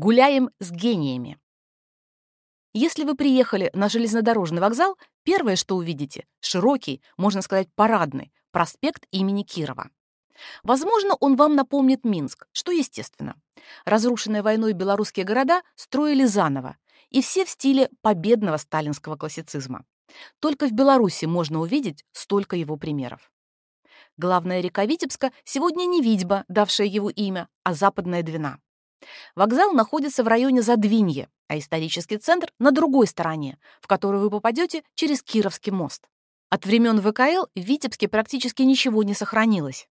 Гуляем с гениями. Если вы приехали на железнодорожный вокзал, первое, что увидите — широкий, можно сказать, парадный, проспект имени Кирова. Возможно, он вам напомнит Минск, что естественно. Разрушенные войной белорусские города строили заново, и все в стиле победного сталинского классицизма. Только в Беларуси можно увидеть столько его примеров. Главная река Витебска сегодня не Витьба, давшая его имя, а Западная Двина. Вокзал находится в районе Задвинье, а исторический центр на другой стороне, в которую вы попадете через Кировский мост. От времен ВКЛ в Витебске практически ничего не сохранилось.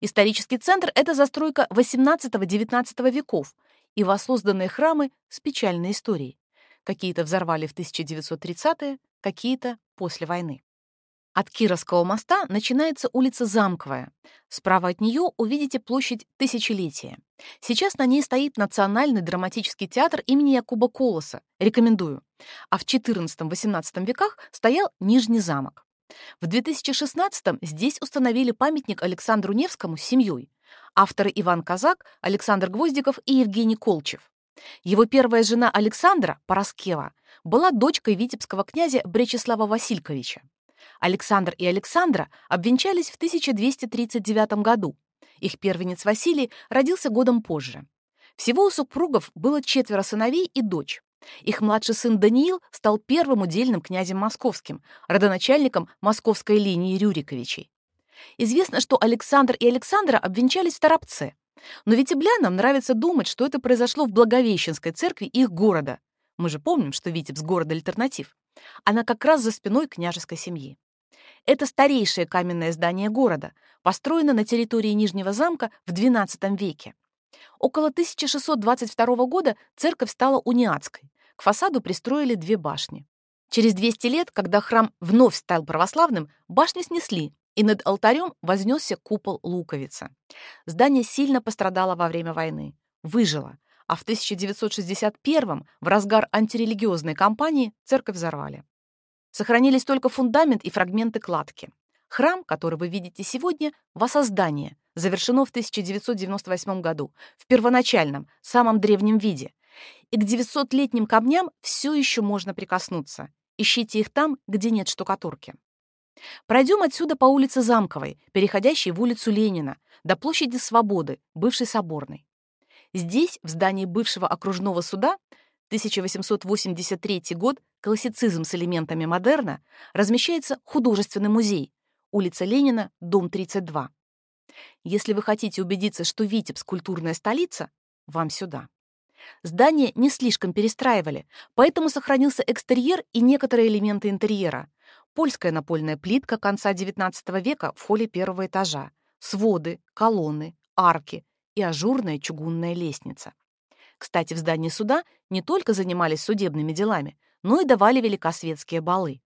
Исторический центр — это застройка XVIII-XIX веков и воссозданные храмы с печальной историей. Какие-то взорвали в 1930-е, какие-то после войны. От Кировского моста начинается улица Замковая. Справа от нее увидите площадь Тысячелетия. Сейчас на ней стоит Национальный драматический театр имени Якуба Колоса. Рекомендую. А в XIV-XVIII веках стоял Нижний замок. В 2016-м здесь установили памятник Александру Невскому с семьей. Авторы Иван Казак, Александр Гвоздиков и Евгений Колчев. Его первая жена Александра, Пороскева, была дочкой витебского князя Бречеслава Васильковича. Александр и Александра обвенчались в 1239 году. Их первенец Василий родился годом позже. Всего у супругов было четверо сыновей и дочь. Их младший сын Даниил стал первым удельным князем московским, родоначальником московской линии Рюриковичей. Известно, что Александр и Александра обвенчались в Торопце. Но витеблянам нравится думать, что это произошло в Благовещенской церкви их города. Мы же помним, что Витебск — город альтернатив. Она как раз за спиной княжеской семьи. Это старейшее каменное здание города, построено на территории Нижнего замка в XII веке. Около 1622 года церковь стала униатской. К фасаду пристроили две башни. Через 200 лет, когда храм вновь стал православным, башни снесли, и над алтарем вознесся купол луковица. Здание сильно пострадало во время войны. Выжило, а в 1961 в разгар антирелигиозной кампании церковь взорвали. Сохранились только фундамент и фрагменты кладки. Храм, который вы видите сегодня, воссоздание, завершено в 1998 году, в первоначальном, самом древнем виде. И к 900-летним камням все еще можно прикоснуться. Ищите их там, где нет штукатурки. Пройдем отсюда по улице Замковой, переходящей в улицу Ленина, до площади Свободы, бывшей Соборной. Здесь, в здании бывшего окружного суда, 1883 год, классицизм с элементами модерна, размещается художественный музей, улица Ленина, дом 32. Если вы хотите убедиться, что Витебск — культурная столица, вам сюда. Здание не слишком перестраивали, поэтому сохранился экстерьер и некоторые элементы интерьера. Польская напольная плитка конца XIX века в холле первого этажа, своды, колонны, арки, и ажурная чугунная лестница. Кстати, в здании суда не только занимались судебными делами, но и давали великосветские балы.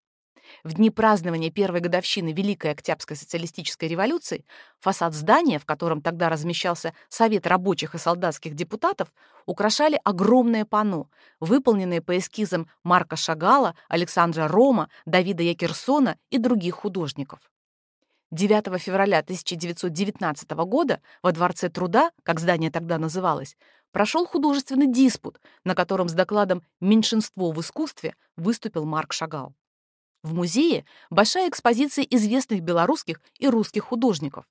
В дни празднования первой годовщины Великой Октябрьской социалистической революции фасад здания, в котором тогда размещался Совет рабочих и солдатских депутатов, украшали огромное панно, выполненное по эскизам Марка Шагала, Александра Рома, Давида Якерсона и других художников. 9 февраля 1919 года во Дворце труда, как здание тогда называлось, прошел художественный диспут, на котором с докладом «Меньшинство в искусстве» выступил Марк Шагал. В музее большая экспозиция известных белорусских и русских художников.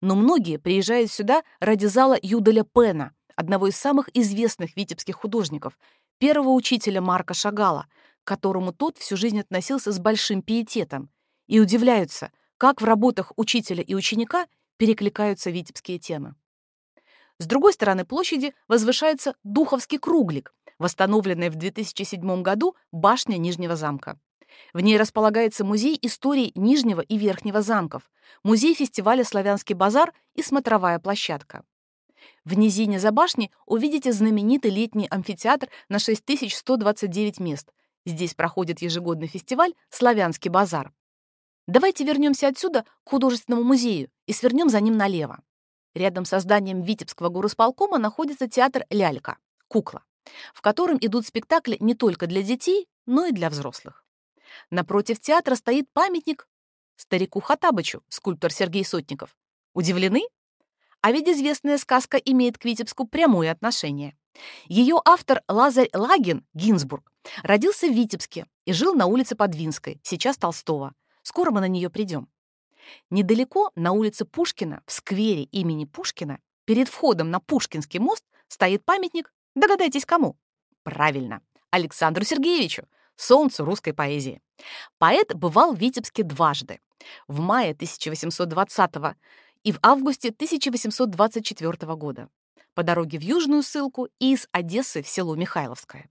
Но многие приезжают сюда ради зала Юделя Пена, одного из самых известных витебских художников, первого учителя Марка Шагала, к которому тот всю жизнь относился с большим пиететом, и удивляются, как в работах учителя и ученика перекликаются витебские темы. С другой стороны площади возвышается Духовский круглик, восстановленная в 2007 году башня Нижнего замка. В ней располагается музей истории Нижнего и Верхнего замков, музей фестиваля «Славянский базар» и смотровая площадка. В низине за башней увидите знаменитый летний амфитеатр на 6129 мест. Здесь проходит ежегодный фестиваль «Славянский базар». Давайте вернемся отсюда к художественному музею и свернем за ним налево. Рядом со зданием Витебского горосполкома находится театр «Лялька» — «Кукла», в котором идут спектакли не только для детей, но и для взрослых. Напротив театра стоит памятник старику Хатабычу, скульптор Сергей Сотников. Удивлены? А ведь известная сказка имеет к Витебску прямое отношение. Ее автор Лазарь Лагин, Гинзбург, родился в Витебске и жил на улице Подвинской, сейчас Толстого. Скоро мы на нее придем. Недалеко, на улице Пушкина, в сквере имени Пушкина, перед входом на Пушкинский мост стоит памятник, догадайтесь кому? Правильно, Александру Сергеевичу, солнцу русской поэзии. Поэт бывал в Витебске дважды. В мае 1820 и в августе 1824 года. По дороге в Южную ссылку и из Одессы в село Михайловское.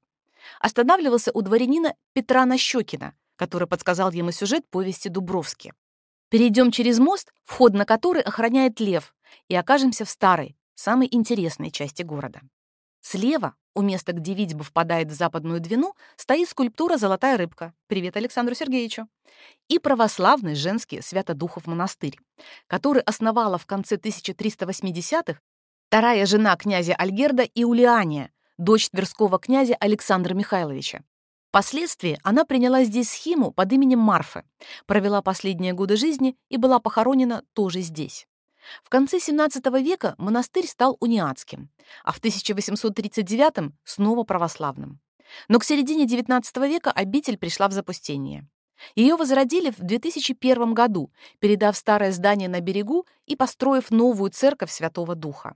Останавливался у дворянина Петра Нащекина, который подсказал ему сюжет повести Дубровски. Перейдем через мост, вход на который охраняет лев, и окажемся в старой, самой интересной части города. Слева, у места, где Витьба впадает в западную Двину, стоит скульптура «Золотая рыбка». Привет Александру Сергеевичу. И православный женский Святодухов монастырь, который основала в конце 1380-х вторая жена князя Альгерда Иулиания, дочь тверского князя Александра Михайловича. Впоследствии она приняла здесь схему под именем Марфы, провела последние годы жизни и была похоронена тоже здесь. В конце XVII века монастырь стал униатским, а в 1839 снова православным. Но к середине XIX века обитель пришла в запустение. Ее возродили в 2001 году, передав старое здание на берегу и построив новую церковь Святого Духа.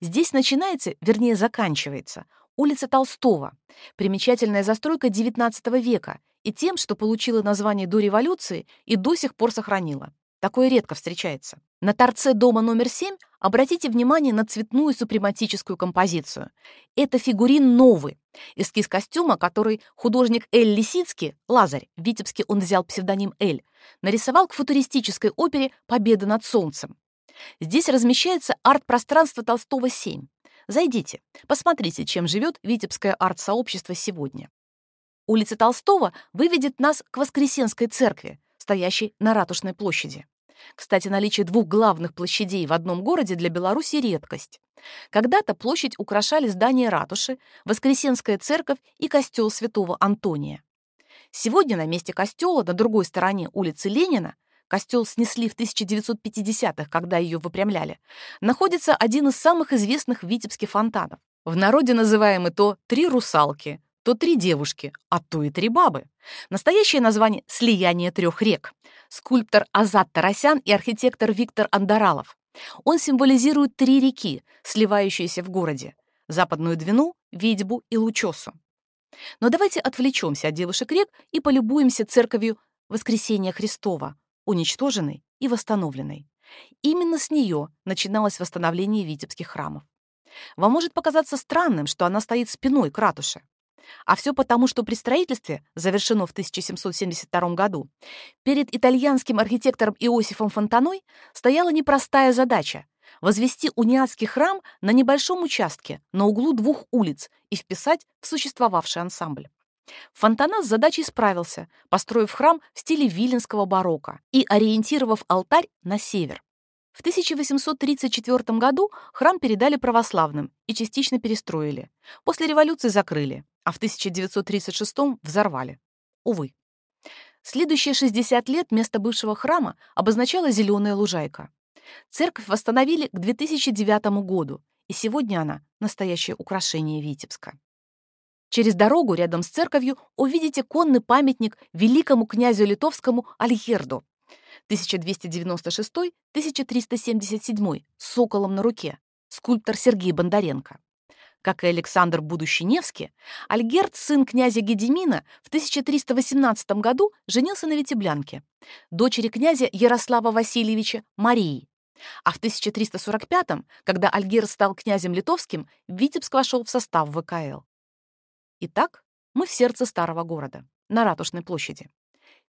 Здесь начинается, вернее заканчивается, улица Толстого, примечательная застройка XIX века и тем, что получила название до революции и до сих пор сохранила. Такое редко встречается. На торце дома номер 7 обратите внимание на цветную супрематическую композицию. Это фигурин новый, эскиз костюма, который художник Эль Лисицкий, Лазарь, в Витебске он взял псевдоним Эль, нарисовал к футуристической опере «Победа над солнцем». Здесь размещается арт-пространство Толстого 7. Зайдите, посмотрите, чем живет Витебское арт-сообщество сегодня. Улица Толстого выведет нас к Воскресенской церкви, стоящей на Ратушной площади. Кстати, наличие двух главных площадей в одном городе для Беларуси — редкость. Когда-то площадь украшали здание ратуши, Воскресенская церковь и костел святого Антония. Сегодня на месте костела на другой стороне улицы Ленина костел снесли в 1950-х, когда ее выпрямляли, находится один из самых известных витебских фонтанов. В народе называемый то «три русалки», то «три девушки», а то и «три бабы». Настоящее название — «Слияние трех рек». Скульптор Азат Тарасян и архитектор Виктор Андаралов. Он символизирует три реки, сливающиеся в городе — Западную Двину, Видьбу и Лучосу. Но давайте отвлечемся от девушек рек и полюбуемся церковью Воскресения Христова, уничтоженной и восстановленной. Именно с нее начиналось восстановление витебских храмов. Вам может показаться странным, что она стоит спиной к ратуше. А все потому, что при строительстве, завершено в 1772 году, перед итальянским архитектором Иосифом Фонтаной стояла непростая задача — возвести униатский храм на небольшом участке на углу двух улиц и вписать в существовавший ансамбль. Фонтана с задачей справился, построив храм в стиле виленского барокко и ориентировав алтарь на север. В 1834 году храм передали православным и частично перестроили. После революции закрыли, а в 1936 взорвали. Увы. Следующие 60 лет место бывшего храма обозначала зеленая лужайка. Церковь восстановили к 2009 году, и сегодня она — настоящее украшение Витебска. Через дорогу рядом с церковью увидите конный памятник великому князю литовскому Альгерду 1296-1377 с соколом на руке, скульптор Сергей Бондаренко. Как и Александр будущий Невский, Альгерд, сын князя Гедемина, в 1318 году женился на Витеблянке, дочери князя Ярослава Васильевича Марии. А в 1345 когда Альгерд стал князем литовским, Витебск вошел в состав ВКЛ. Итак, мы в сердце старого города, на Ратушной площади.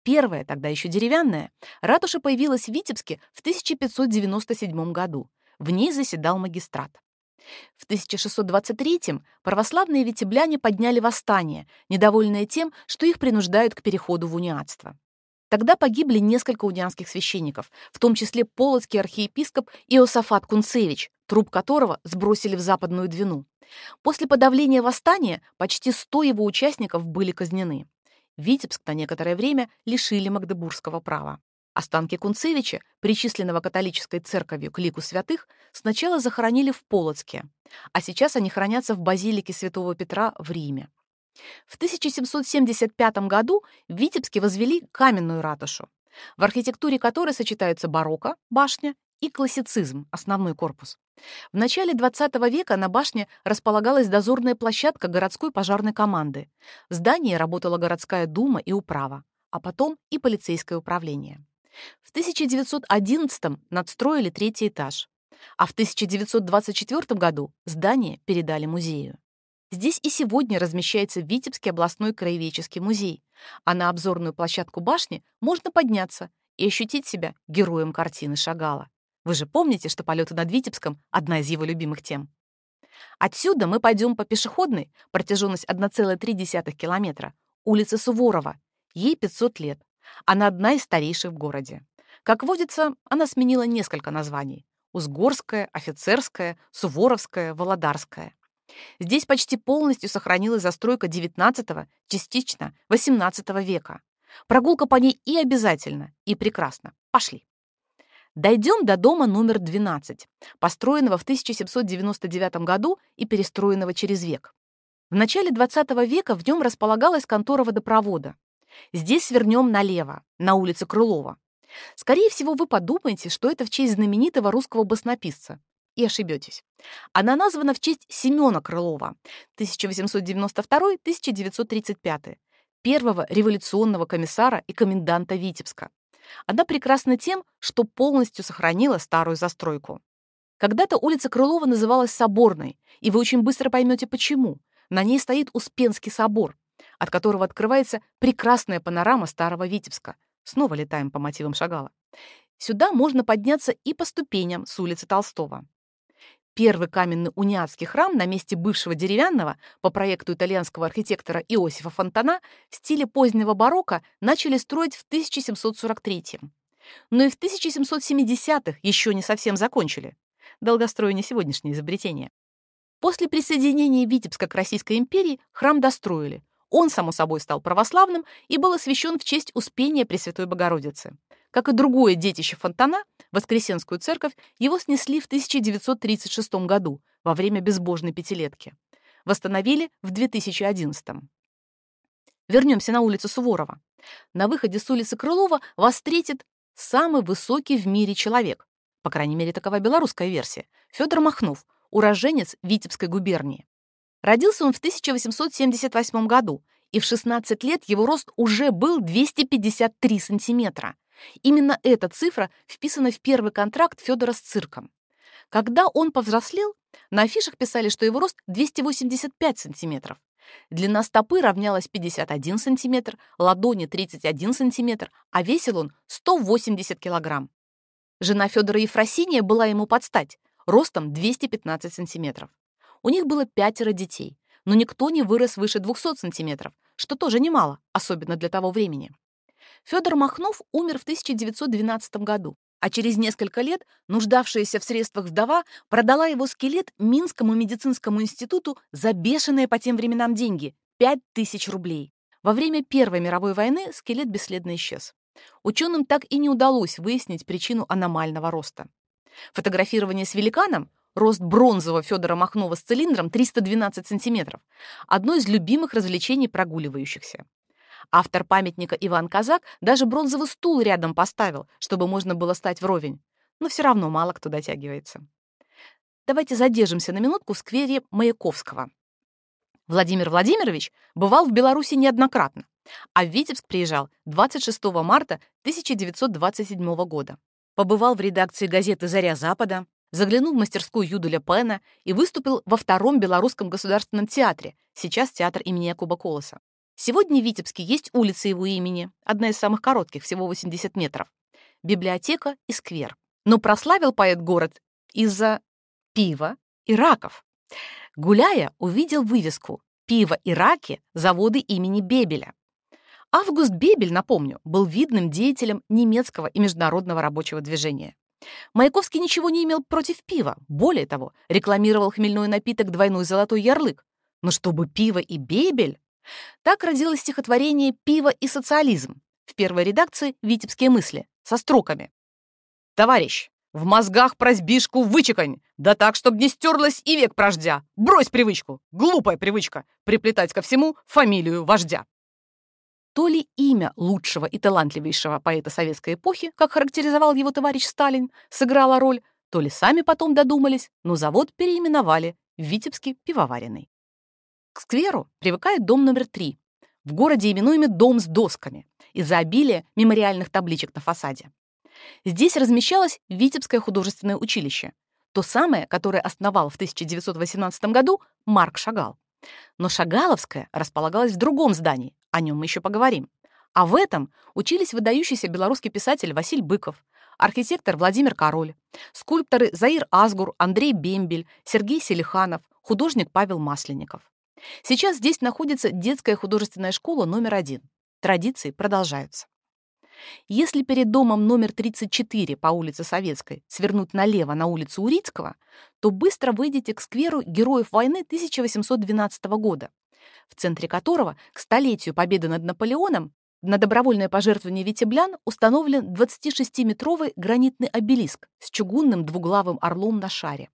Первая, тогда еще деревянная, ратуша появилась в Витебске в 1597 году. В ней заседал магистрат. В 1623-м православные витебляне подняли восстание, недовольные тем, что их принуждают к переходу в униатство. Тогда погибли несколько унианских священников, в том числе полоцкий архиепископ Иосафат Кунцевич, труп которого сбросили в Западную Двину. После подавления восстания почти 100 его участников были казнены. Витебск на некоторое время лишили магдебургского права. Останки Кунцевича, причисленного католической церковью к лику святых, сначала захоронили в Полоцке, а сейчас они хранятся в базилике Святого Петра в Риме. В 1775 году в Витебске возвели каменную ратушу, в архитектуре которой сочетаются барокко, башня, и классицизм, основной корпус. В начале XX века на башне располагалась дозорная площадка городской пожарной команды. В здании работала городская дума и управа, а потом и полицейское управление. В 1911 надстроили третий этаж, а в 1924 году здание передали музею. Здесь и сегодня размещается Витебский областной краеведческий музей, а на обзорную площадку башни можно подняться и ощутить себя героем картины Шагала. Вы же помните, что полеты над Витебском — одна из его любимых тем. Отсюда мы пойдем по пешеходной, протяженность 1,3 километра, улице Суворова. Ей 500 лет. Она одна из старейших в городе. Как водится, она сменила несколько названий. Узгорская, Офицерская, Суворовская, Володарская. Здесь почти полностью сохранилась застройка XIX, частично XVIII века. Прогулка по ней и обязательно, и прекрасно. Пошли. Дойдем до дома номер 12, построенного в 1799 году и перестроенного через век. В начале XX века в нем располагалась контора водопровода. Здесь свернем налево, на улицу Крылова. Скорее всего, вы подумаете, что это в честь знаменитого русского баснописца. И ошибетесь. Она названа в честь Семена Крылова, 1892-1935, первого революционного комиссара и коменданта Витебска. Она прекрасна тем, что полностью сохранила старую застройку. Когда-то улица Крылова называлась Соборной, и вы очень быстро поймете почему. На ней стоит Успенский собор, от которого открывается прекрасная панорама старого Витебска. Снова летаем по мотивам Шагала. Сюда можно подняться и по ступеням с улицы Толстого. Первый каменный униатский храм на месте бывшего деревянного по проекту итальянского архитектора Иосифа Фонтана в стиле позднего барокко начали строить в 1743 Но и в 1770-х еще не совсем закончили. Долгострой не сегодняшнее изобретение. После присоединения Витебска к Российской империи храм достроили. Он, само собой, стал православным и был освящен в честь Успения Пресвятой Богородицы. Как и другое детище Фонтана, Воскресенскую церковь, его снесли в 1936 году во время безбожной пятилетки. Восстановили в 2011. Вернемся на улицу Суворова. На выходе с улицы Крылова вас встретит самый высокий в мире человек, по крайней мере, такова белорусская версия, Федор Махнов, уроженец Витебской губернии. Родился он в 1878 году, и в 16 лет его рост уже был 253 сантиметра. Именно эта цифра вписана в первый контракт Федора с цирком. Когда он повзрослел, на афишах писали, что его рост 285 сантиметров. Длина стопы равнялась 51 сантиметр, ладони 31 сантиметр, а весил он 180 килограмм. Жена Федора Ефросиния была ему под стать, ростом 215 сантиметров. У них было пятеро детей, но никто не вырос выше 200 сантиметров, что тоже немало, особенно для того времени. Федор Махнов умер в 1912 году, а через несколько лет нуждавшаяся в средствах вдова продала его скелет Минскому медицинскому институту за бешеные по тем временам деньги — 5000 рублей. Во время Первой мировой войны скелет бесследно исчез. Ученым так и не удалось выяснить причину аномального роста. Фотографирование с великаном Рост бронзового Федора Махнова с цилиндром 312 сантиметров. Одно из любимых развлечений прогуливающихся. Автор памятника Иван Казак даже бронзовый стул рядом поставил, чтобы можно было стать вровень. Но все равно мало кто дотягивается. Давайте задержимся на минутку в сквере Маяковского. Владимир Владимирович бывал в Беларуси неоднократно, а в Витебск приезжал 26 марта 1927 года. Побывал в редакции газеты «Заря Запада», заглянул в мастерскую Юдуля Пена и выступил во втором Белорусском государственном театре, сейчас театр имени Якуба Колоса. Сегодня в Витебске есть улица его имени, одна из самых коротких, всего 80 метров, библиотека и сквер. Но прославил поэт город из-за пива и раков. Гуляя, увидел вывеску «Пиво и раки. Заводы имени Бебеля». Август Бебель, напомню, был видным деятелем немецкого и международного рабочего движения. Маяковский ничего не имел против пива. Более того, рекламировал хмельной напиток «Двойной золотой ярлык». Но чтобы пиво и Бебель так родилось стихотворение «Пиво и социализм». в первой редакции «Витебские мысли» со строками. «Товарищ, в мозгах прозбишку вычекань, да так, чтоб не стерлась и век прождя. Брось привычку, глупая привычка, приплетать ко всему фамилию вождя». То ли имя лучшего и талантливейшего поэта советской эпохи, как характеризовал его товарищ Сталин, сыграло роль, то ли сами потом додумались, но завод переименовали в Витебский пивоваренный. Скверу привыкает дом номер три, в городе именуемый «дом с досками» из-за обилия мемориальных табличек на фасаде. Здесь размещалось Витебское художественное училище, то самое, которое основал в 1918 году Марк Шагал. Но Шагаловское располагалось в другом здании, о нем мы еще поговорим. А в этом учились выдающийся белорусский писатель Василь Быков, архитектор Владимир Король, скульпторы Заир Азгур, Андрей Бембель, Сергей Селиханов, художник Павел Масленников. Сейчас здесь находится детская художественная школа номер один. Традиции продолжаются. Если перед домом номер 34 по улице Советской свернуть налево на улицу Урицкого, то быстро выйдете к скверу Героев войны 1812 года, в центре которого к столетию победы над Наполеоном на добровольное пожертвование витеблян установлен 26-метровый гранитный обелиск с чугунным двуглавым орлом на шаре.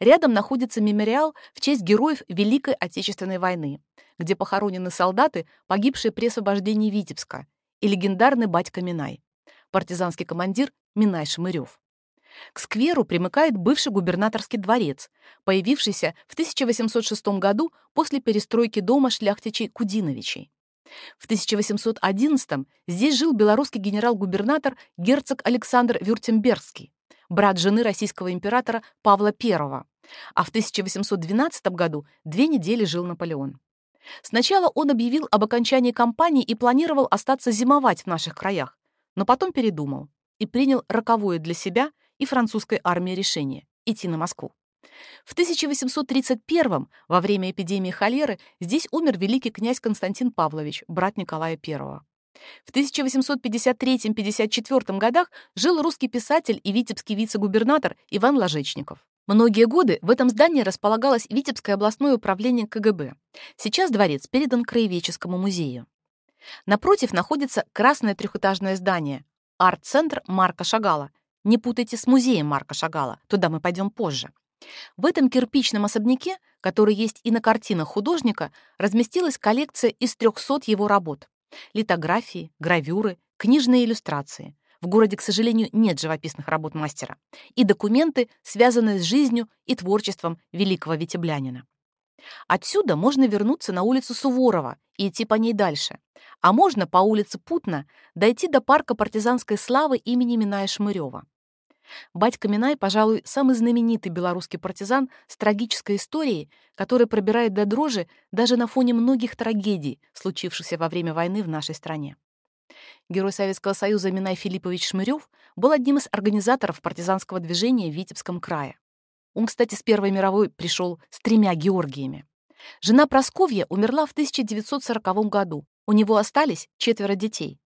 Рядом находится мемориал в честь героев Великой Отечественной войны, где похоронены солдаты, погибшие при освобождении Витебска, и легендарный батька Минай, партизанский командир Минай Шмырев. К скверу примыкает бывший губернаторский дворец, появившийся в 1806 году после перестройки дома шляхтичей Кудиновичей. В 1811 здесь жил белорусский генерал-губернатор герцог Александр Вюртембергский, брат жены российского императора Павла I, а в 1812 году две недели жил Наполеон. Сначала он объявил об окончании кампании и планировал остаться зимовать в наших краях, но потом передумал и принял роковое для себя и французской армии решение — идти на Москву. В 1831 во время эпидемии холеры здесь умер великий князь Константин Павлович, брат Николая I. В 1853-54 годах жил русский писатель и витебский вице-губернатор Иван Ложечников. Многие годы в этом здании располагалось Витебское областное управление КГБ. Сейчас дворец передан Краеведческому музею. Напротив находится красное трехэтажное здание — арт-центр Марка Шагала. Не путайте с музеем Марка Шагала, туда мы пойдем позже. В этом кирпичном особняке, который есть и на картинах художника, разместилась коллекция из 300 его работ. Литографии, гравюры, книжные иллюстрации — в городе, к сожалению, нет живописных работ мастера. И документы, связанные с жизнью и творчеством великого витеблянина. Отсюда можно вернуться на улицу Суворова и идти по ней дальше. А можно по улице Путна дойти до парка партизанской славы имени Миная Шмырева. Батька Минай, пожалуй, самый знаменитый белорусский партизан с трагической историей, который пробирает до дрожи даже на фоне многих трагедий, случившихся во время войны в нашей стране. Герой Советского Союза Минай Филиппович Шмырев был одним из организаторов партизанского движения в Витебском крае. Он, кстати, с Первой мировой пришел с тремя Георгиями. Жена Просковья умерла в 1940 году. У него остались четверо детей.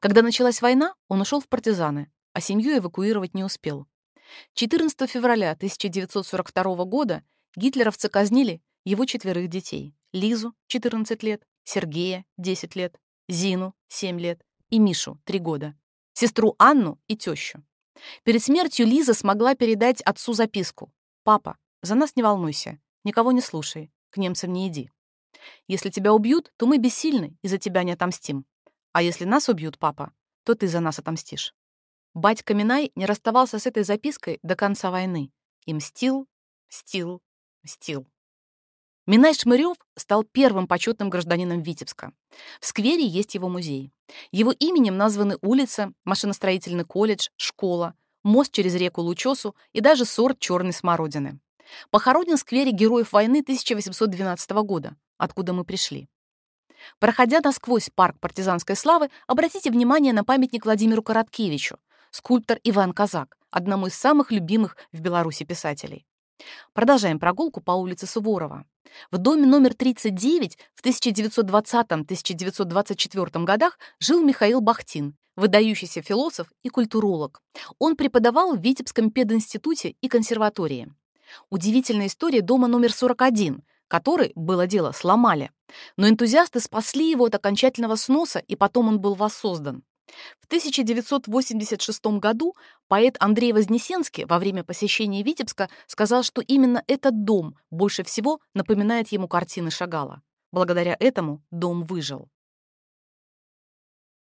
Когда началась война, он ушел в партизаны, а семью эвакуировать не успел. 14 февраля 1942 года гитлеровцы казнили его четверых детей. Лизу, 14 лет, Сергея, 10 лет, Зину, 7 лет, и Мишу, три года, сестру Анну и тещу. Перед смертью Лиза смогла передать отцу записку. «Папа, за нас не волнуйся, никого не слушай, к немцам не иди. Если тебя убьют, то мы бессильны и за тебя не отомстим. А если нас убьют, папа, то ты за нас отомстишь». Батька Минай не расставался с этой запиской до конца войны и мстил, мстил, мстил. Минай Шмырев стал первым почетным гражданином Витебска. В сквере есть его музей. Его именем названы улица, машиностроительный колледж, школа, мост через реку Лучосу и даже сорт черной смородины. Похоронен в сквере Героев войны 1812 года, откуда мы пришли. Проходя насквозь парк партизанской славы, обратите внимание на памятник Владимиру Короткевичу, скульптор Иван Казак, одному из самых любимых в Беларуси писателей. Продолжаем прогулку по улице Суворова. В доме номер 39 в 1920-1924 годах жил Михаил Бахтин, выдающийся философ и культуролог. Он преподавал в Витебском пединституте и консерватории. Удивительная история дома номер 41, который, было дело, сломали. Но энтузиасты спасли его от окончательного сноса, и потом он был воссоздан. В 1986 году поэт Андрей Вознесенский во время посещения Витебска сказал, что именно этот дом больше всего напоминает ему картины Шагала. Благодаря этому дом выжил.